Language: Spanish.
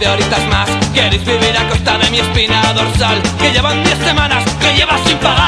de horitas más. Queréis vivir a costa de mi espina dorsal Que llevan 10 semanas que llevas sin pagar